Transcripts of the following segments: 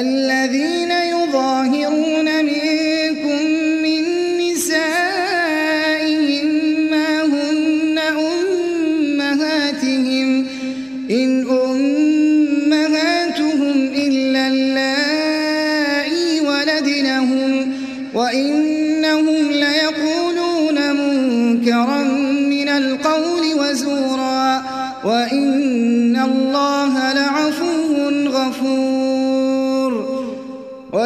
الذين يظاهرون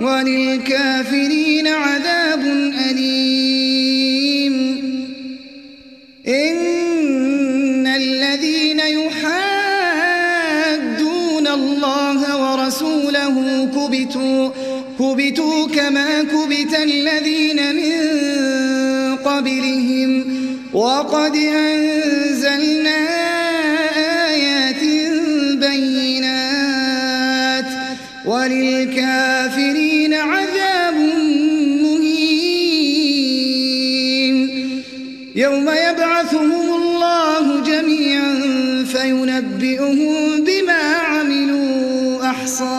وللكافرين عذاب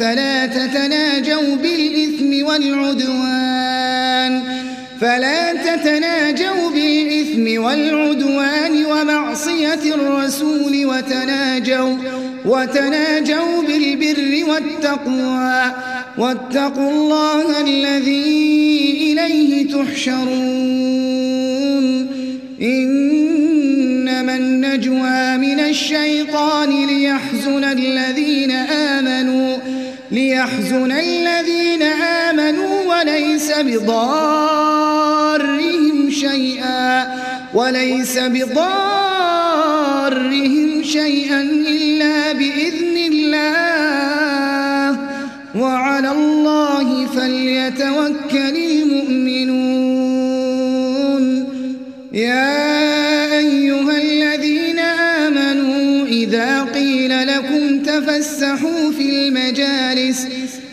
فلا تتناجوا بالإثم والعدوان. فلا تتناجوا بالإثم والعدوان ومعصية الرسول وتناجوا وتناجوا بالبر والتقوى. واتقوا الله الذي إليه تحشرون. إنما النجوى من الشيطان ليحزن الذين ليحزن الذين آمنوا وليس بضارهم شيئا وليس بضارهم شيئا إلا بإذن الله. وعلى الله فليتوكل المؤمنون.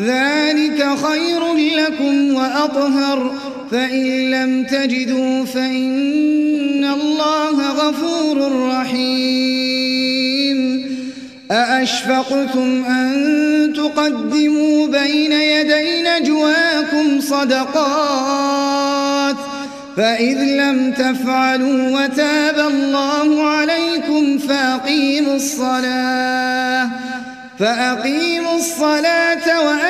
ذلك خير لكم وأطهر. فإن لم تجدوا فإن الله غفور رحيم. أأشفقتم أن تقدموا بين يدي نجواكم صدقات؟ فإذ لم تفعلوا وتاب الله عليكم فأقيموا الصلاة. فأقيموا الصلاة وآتوا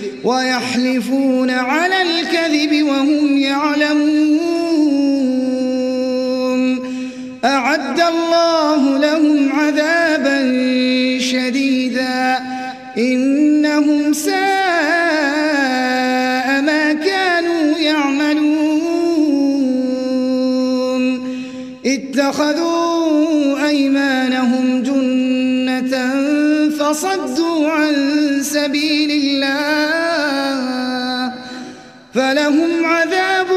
ويحلفون على الكذب وهم يعلمون. أعد الله لهم عذابا شديدا. إنهم ساء ما كانوا يعملون. اتخذوا أيمانهم جنة فصدوا عن سبيل الله فلهم عذاب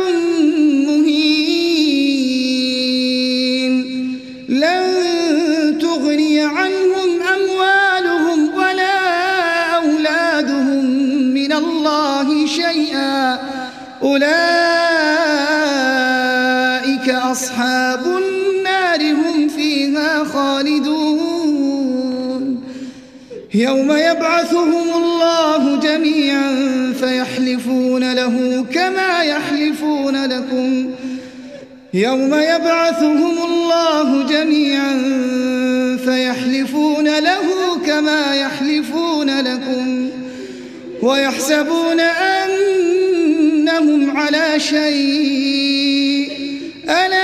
مهين. لن تغني عنهم أموالهم ولا أولادهم من الله شيئا. أولئك أصحاب يوم يبعثهم الله جميعا فيحلفون له كما يحلفون لكم. يوم يبعثهم الله جميعا فيحلفون له كما يحلفون لكم. ويحسبون أنهم على شيء. ألا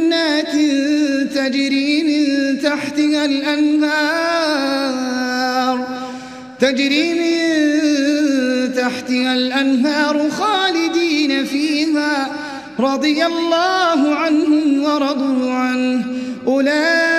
تجري من تحتها الأنهار تجري من تحتها الأنهار خالدين فيها رضي الله عنهم ورضوا عنه. أولئك